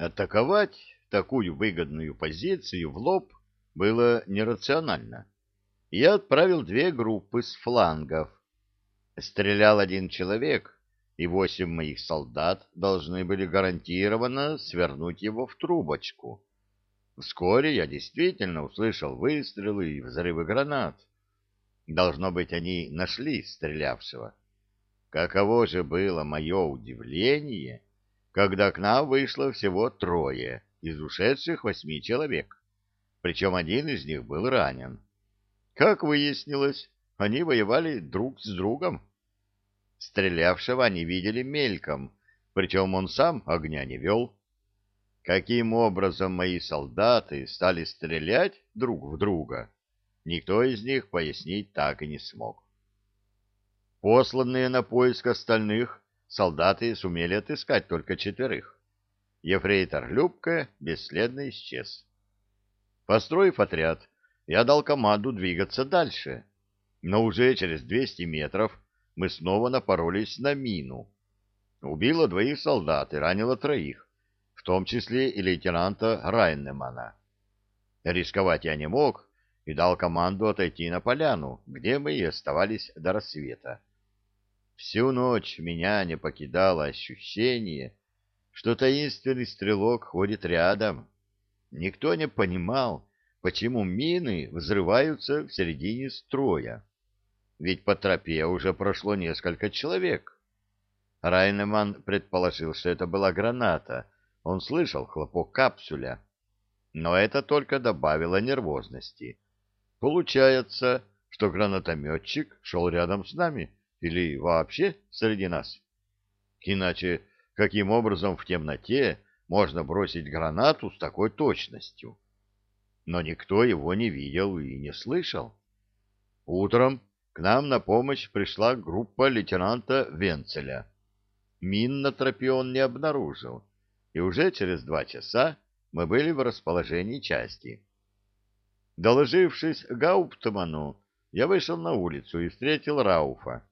Атаковать такую выгодную позицию в лоб было нерационально. Я отправил две группы с флангов. Стрелял один человек, и восемь моих солдат должны были гарантированно свернуть его в трубочку. Вскоре я действительно услышал выстрелы и взрывы гранат. Должно быть, они нашли стрелявшего. Каково же было мое удивление, когда к нам вышло всего трое из ушедших восьми человек, причем один из них был ранен. Как выяснилось, они воевали друг с другом. Стрелявшего они видели мельком, причем он сам огня не вел. Каким образом мои солдаты стали стрелять друг в друга, никто из них пояснить так и не смог. Посланные на поиск остальных, солдаты сумели отыскать только четверых. Ефрейтор Любка бесследно исчез. Построив отряд, я дал команду двигаться дальше, но уже через 200 метров мы снова напоролись на мину. Убило двоих солдат и ранило троих, в том числе и лейтенанта Райнемана. Рисковать я не мог и дал команду отойти на поляну, где мы и оставались до рассвета. Всю ночь меня не покидало ощущение, что таинственный стрелок ходит рядом. Никто не понимал, почему мины взрываются в середине строя ведь по тропе уже прошло несколько человек. Райнеман предположил, что это была граната. Он слышал хлопок капсуля. Но это только добавило нервозности. Получается, что гранатометчик шел рядом с нами или вообще среди нас. Иначе каким образом в темноте можно бросить гранату с такой точностью? Но никто его не видел и не слышал. Утром к нам на помощь пришла группа лейтенанта Венцеля. Мин на тропе он не обнаружил, и уже через два часа мы были в расположении части. Доложившись Гауптману, я вышел на улицу и встретил Рауфа.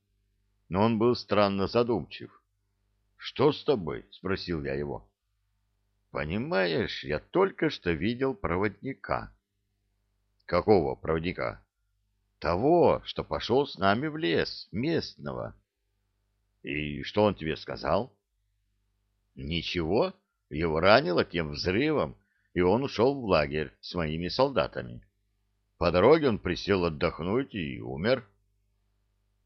Но он был странно задумчив. — Что с тобой? — спросил я его. — Понимаешь, я только что видел проводника. — Какого проводника? Того, что пошел с нами в лес, местного. И что он тебе сказал? Ничего, его ранило тем взрывом, и он ушел в лагерь с моими солдатами. По дороге он присел отдохнуть и умер.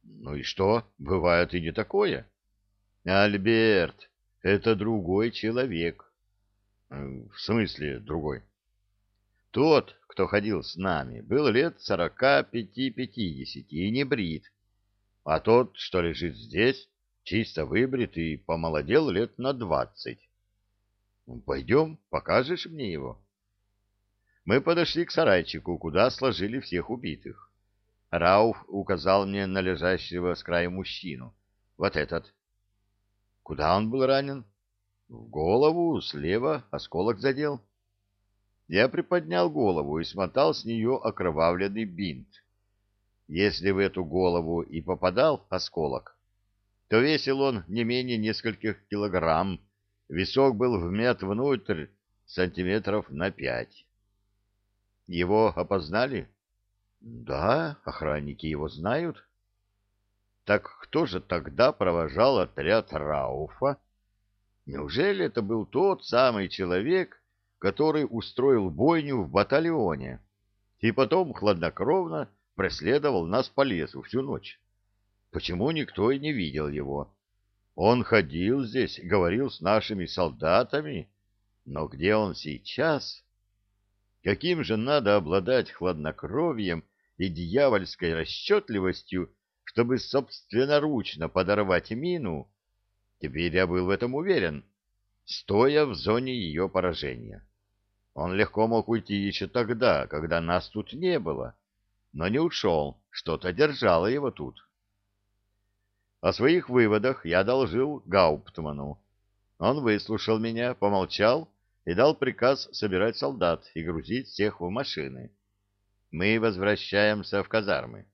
Ну и что, бывает и не такое? Альберт, это другой человек. В смысле другой? Тот, кто ходил с нами, был лет сорока пяти-пятидесяти и не брит, а тот, что лежит здесь, чисто выбрит и помолодел лет на двадцать. Ну, пойдем, покажешь мне его. Мы подошли к сарайчику, куда сложили всех убитых. Рауф указал мне на лежащего с края мужчину. Вот этот. Куда он был ранен? В голову, слева, осколок задел. Я приподнял голову и смотал с нее окровавленный бинт. Если в эту голову и попадал осколок, то весил он не менее нескольких килограмм, висок был вмят внутрь сантиметров на пять. Его опознали? Да, охранники его знают. Так кто же тогда провожал отряд Рауфа? Неужели это был тот самый человек, который устроил бойню в батальоне и потом хладнокровно преследовал нас по лесу всю ночь. Почему никто и не видел его? Он ходил здесь, говорил с нашими солдатами, но где он сейчас? Каким же надо обладать хладнокровием и дьявольской расчетливостью, чтобы собственноручно подорвать мину? Теперь я был в этом уверен, стоя в зоне ее поражения. Он легко мог уйти еще тогда, когда нас тут не было, но не ушел, что-то держало его тут. О своих выводах я должил Гауптману. Он выслушал меня, помолчал и дал приказ собирать солдат и грузить всех в машины. Мы возвращаемся в казармы.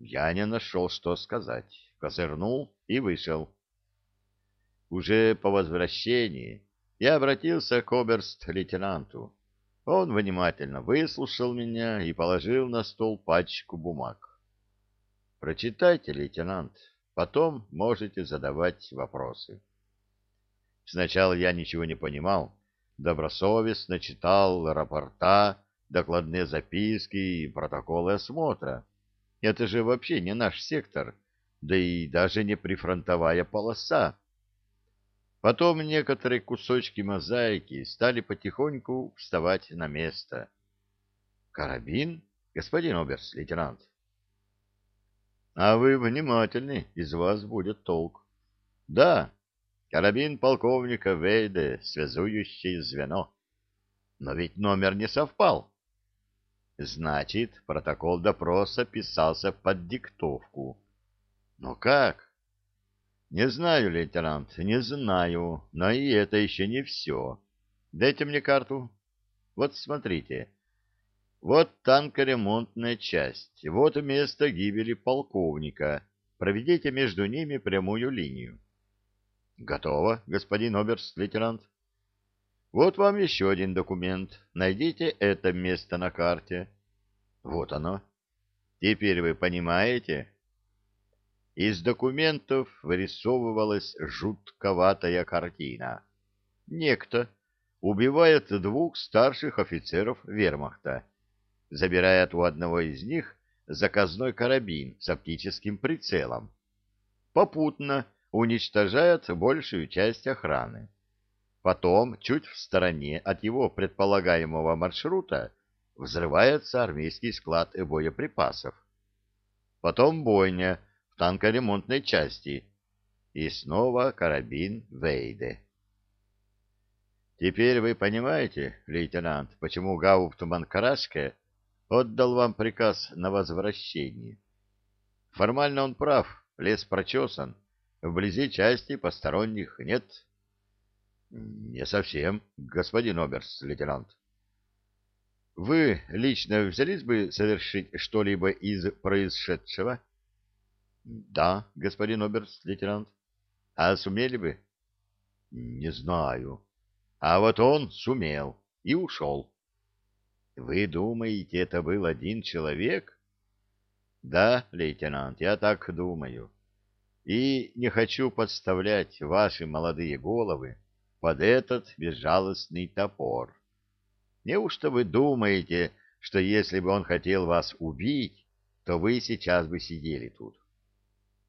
Я не нашел, что сказать, козырнул и вышел. Уже по возвращении Я обратился к оберст-лейтенанту. Он внимательно выслушал меня и положил на стол пачку бумаг. Прочитайте, лейтенант, потом можете задавать вопросы. Сначала я ничего не понимал, добросовестно читал рапорта, докладные записки и протоколы осмотра. Это же вообще не наш сектор, да и даже не прифронтовая полоса. Потом некоторые кусочки мозаики стали потихоньку вставать на место. «Карабин, господин оберст-лейтенант?» «А вы внимательны, из вас будет толк». «Да, карабин полковника Вейде, связующее звено. Но ведь номер не совпал». Значит, протокол допроса писался под диктовку. Но как? Не знаю, лейтенант, не знаю, но и это еще не все. Дайте мне карту. Вот смотрите. Вот танкоремонтная часть, вот место гибели полковника. Проведите между ними прямую линию. Готово, господин оберст-лейтенант. Вот вам еще один документ. Найдите это место на карте. Вот оно. Теперь вы понимаете? Из документов вырисовывалась жутковатая картина. Некто убивает двух старших офицеров вермахта, забирает у одного из них заказной карабин с оптическим прицелом. Попутно уничтожает большую часть охраны. Потом, чуть в стороне от его предполагаемого маршрута, взрывается армейский склад боеприпасов. Потом бойня в танкоремонтной части. И снова карабин Вейде. Теперь вы понимаете, лейтенант, почему Гауптман Карашке отдал вам приказ на возвращение. Формально он прав, лес прочесан, вблизи части посторонних нет. — Не совсем, господин оберст-лейтенант. — Вы лично взялись бы совершить что-либо из происшедшего? — Да, господин оберст-лейтенант. — А сумели бы? — Не знаю. А вот он сумел и ушел. — Вы думаете, это был один человек? — Да, лейтенант, я так думаю. И не хочу подставлять ваши молодые головы под этот безжалостный топор. Неужто вы думаете, что если бы он хотел вас убить, то вы сейчас бы сидели тут?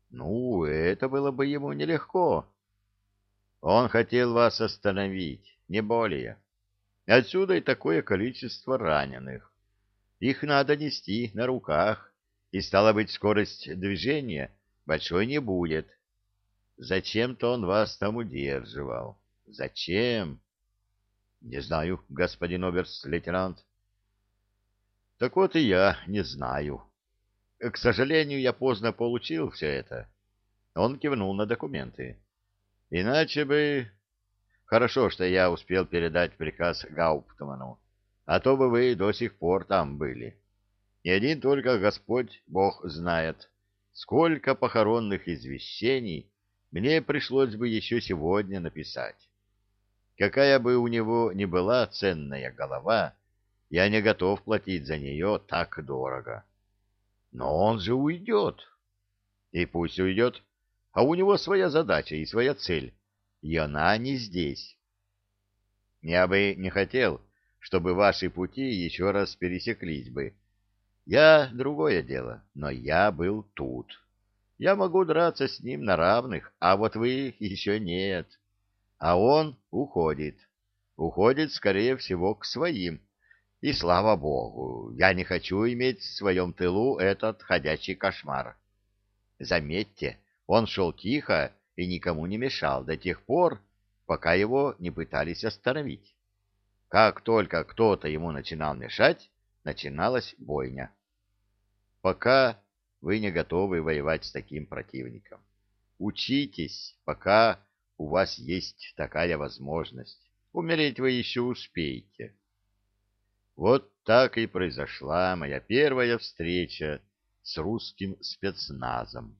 Ну, это было бы ему нелегко. Он хотел вас остановить, не более. Отсюда и такое количество раненых. Их надо нести на руках, и, стало быть, скорость движения большой не будет. Зачем-то он вас там удерживал. Зачем? Не знаю, господин оберст-лейтенант. Так вот и я не знаю. К сожалению, я поздно получил все это. Он кивнул на документы. Иначе бы... Хорошо, что я успел передать приказ Гауптману, а то бы вы до сих пор там были. И один только Господь Бог знает, сколько похоронных извещений мне пришлось бы еще сегодня написать. Какая бы у него ни была ценная голова, я не готов платить за нее так дорого. Но он же уйдет. И пусть уйдет, а у него своя задача и своя цель, и она не здесь. Я бы не хотел, чтобы ваши пути еще раз пересеклись бы. Я другое дело, но я был тут. Я могу драться с ним на равных, а вот вы еще нет а он уходит. Уходит, скорее всего, к своим. И слава богу, я не хочу иметь в своем тылу этот ходячий кошмар. Заметьте, он шел тихо и никому не мешал до тех пор, пока его не пытались остановить. Как только кто-то ему начинал мешать, начиналась бойня. Пока вы не готовы воевать с таким противником. Учитесь, пока у вас есть такая возможность. Умереть вы еще успеете. Вот так и произошла моя первая встреча с русским спецназом.